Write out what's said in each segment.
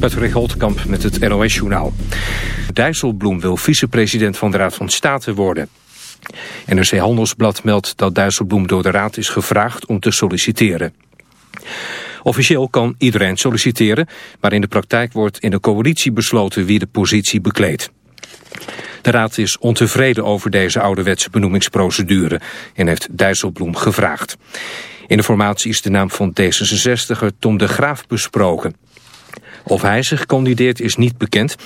Patrick Holtkamp met het NOS-journaal. Dijsselbloem wil vicepresident van de Raad van State worden. NRC Handelsblad meldt dat Dijsselbloem door de Raad is gevraagd om te solliciteren. Officieel kan iedereen solliciteren, maar in de praktijk wordt in de coalitie besloten wie de positie bekleedt. De Raad is ontevreden over deze ouderwetse benoemingsprocedure en heeft Dijsselbloem gevraagd. In de formatie is de naam van D66er Tom de Graaf besproken. Of hij zich kandideert is niet bekend.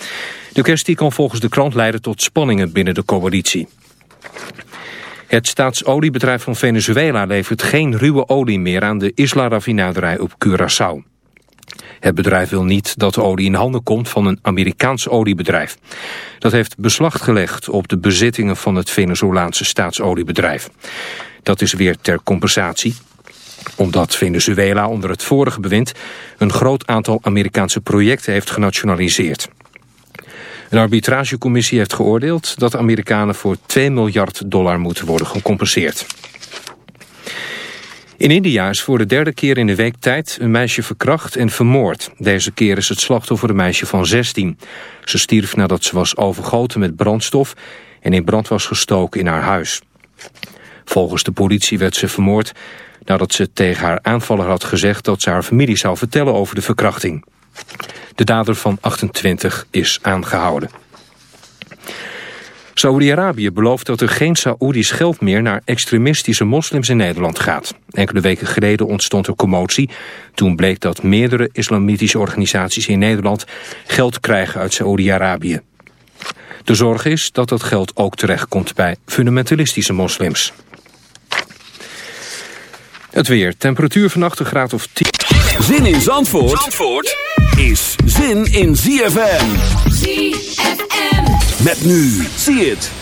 De kwestie kan volgens de krant leiden tot spanningen binnen de coalitie. Het staatsoliebedrijf van Venezuela levert geen ruwe olie meer aan de Isla-raffinaderij op Curaçao. Het bedrijf wil niet dat de olie in handen komt van een Amerikaans oliebedrijf. Dat heeft beslag gelegd op de bezittingen van het Venezolaanse staatsoliebedrijf. Dat is weer ter compensatie omdat Venezuela onder het vorige bewind een groot aantal Amerikaanse projecten heeft genationaliseerd. Een arbitragecommissie heeft geoordeeld dat de Amerikanen voor 2 miljard dollar moeten worden gecompenseerd. In India is voor de derde keer in de week tijd een meisje verkracht en vermoord. Deze keer is het slachtoffer een meisje van 16. Ze stierf nadat ze was overgoten met brandstof en in brand was gestoken in haar huis. Volgens de politie werd ze vermoord nadat ze tegen haar aanvaller had gezegd dat ze haar familie zou vertellen over de verkrachting. De dader van 28 is aangehouden. Saoedi-Arabië belooft dat er geen Saoedisch geld meer naar extremistische moslims in Nederland gaat. Enkele weken geleden ontstond er commotie. Toen bleek dat meerdere islamitische organisaties in Nederland geld krijgen uit Saoedi-Arabië. De zorg is dat dat geld ook terechtkomt bij fundamentalistische moslims. Het weer. Temperatuur vannacht een graad of 10. Zin in Zandvoort, Zandvoort is zin in ZFM. ZFM. Met nu. Zie het.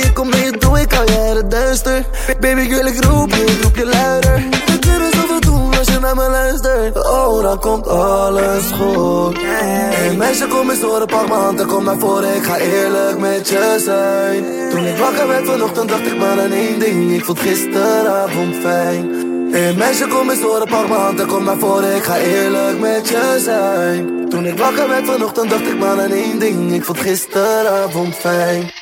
Je komt mee, doe ik al het duister. Baby, ik wil ik roep je, ik roep je luider. We kunnen zoveel doen als je naar me luistert. Oh, dan komt alles goed. Hey meisje, kom eens horen, pak m'n hand en kom naar voren. Ik ga eerlijk met je zijn. Toen ik wakker werd vanochtend, dacht ik maar aan één ding. Ik vond gisteravond fijn. Hey meisje, kom eens horen, pak m'n hand en kom naar voren. Ik ga eerlijk met je zijn. Toen ik wakker werd vanochtend, dacht ik maar aan één ding. Ik vond gisteravond fijn.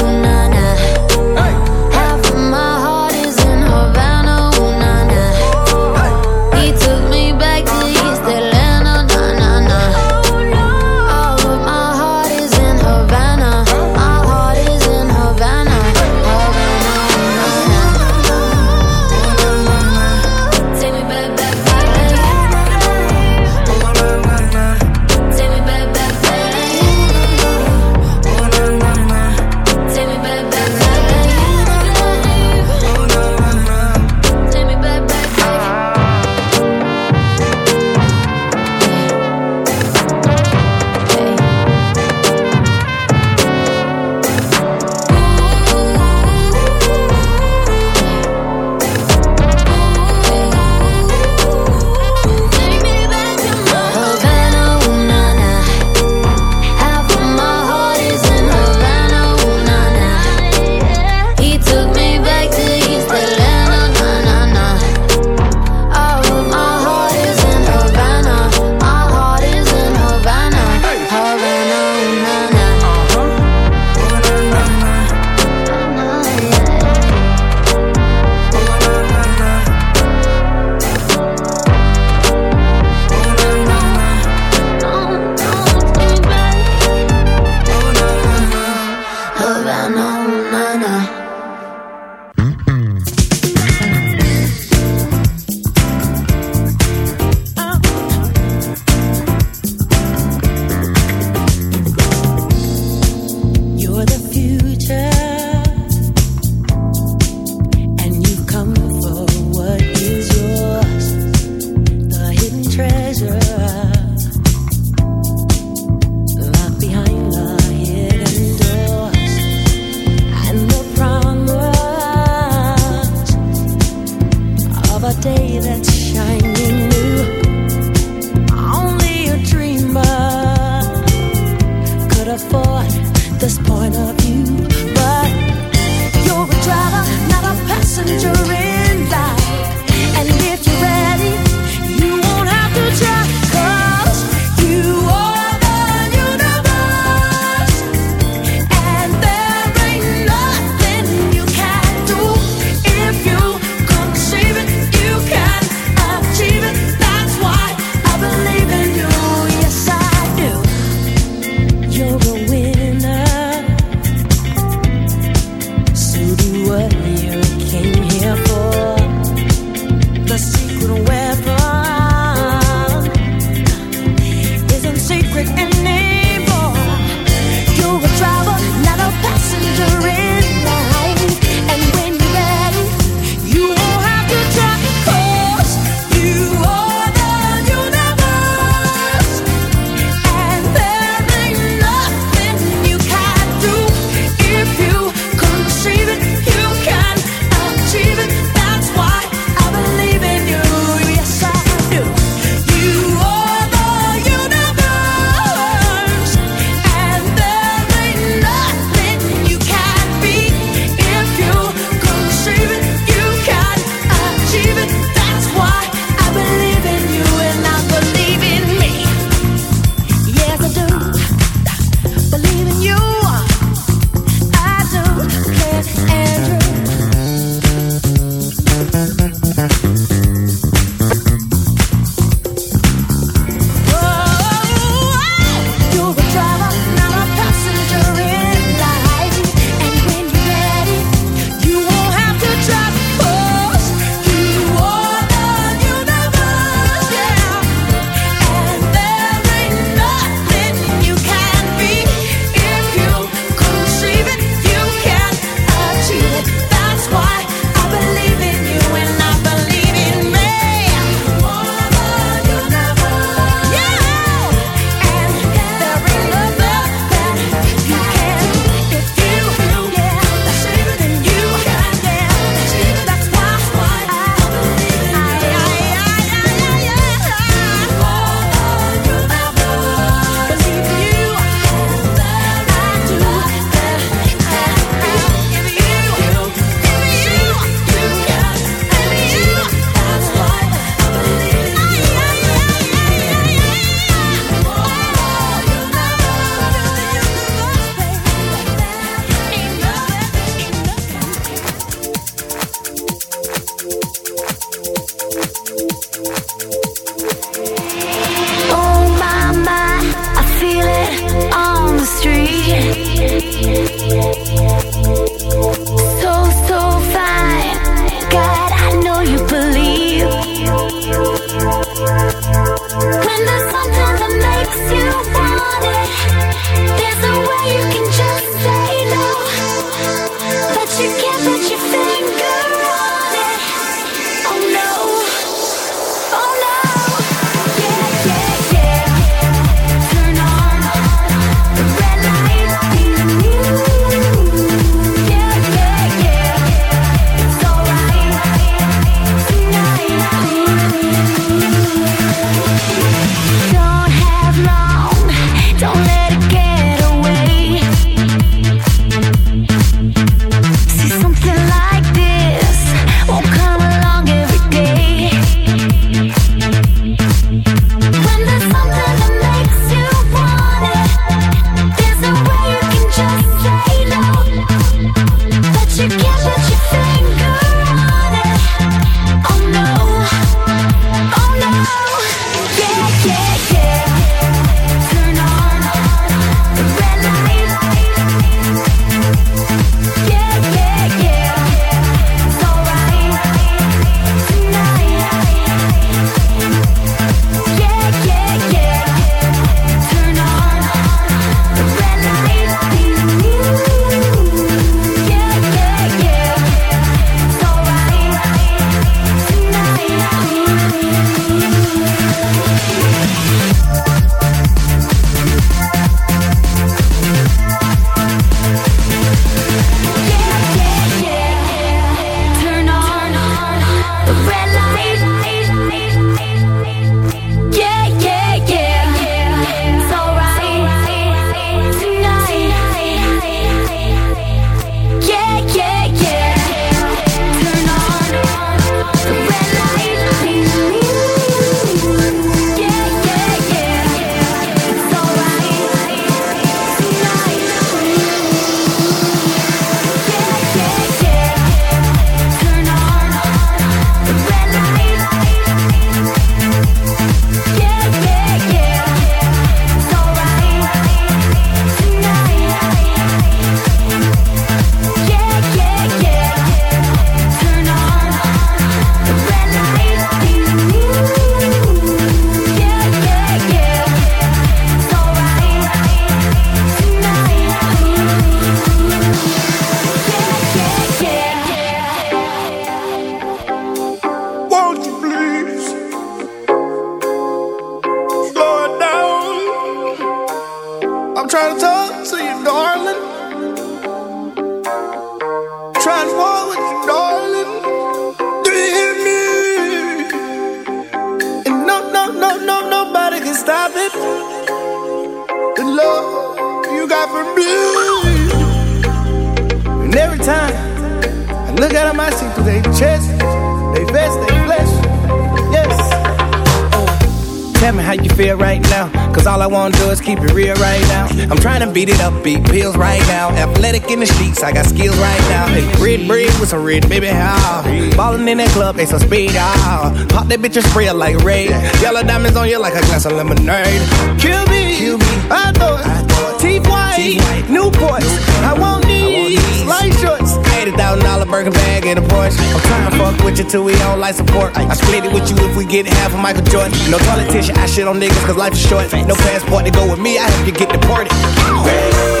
club, they speed, ah. Pop that bitch and spray it like raid. Yellow diamonds on you like a glass of lemonade. Kill me, Kill me. I thought, Teeth white, Newport. I want these, light shorts. $80,000 burger bag in a Porsche. I'm trying to fuck with you till we don't like support. I split it with you if we get half of Michael Jordan. No politician, I shit on niggas cause life is short. No passport to go with me, I help you get deported.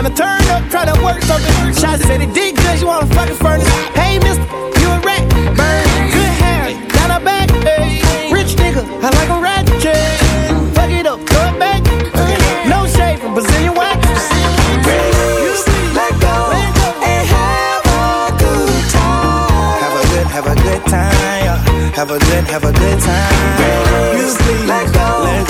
To turn up, try to work something. Shots said it did good, you wanna fucking furnace. Hey, mister, you a rat. Burn, good hair, down her back. Hey. Rich nigga, I like a rat. Fuck it up, throw it back. No shade from Brazilian wax. Have a good, time. have a good have a good time. Let go, let go.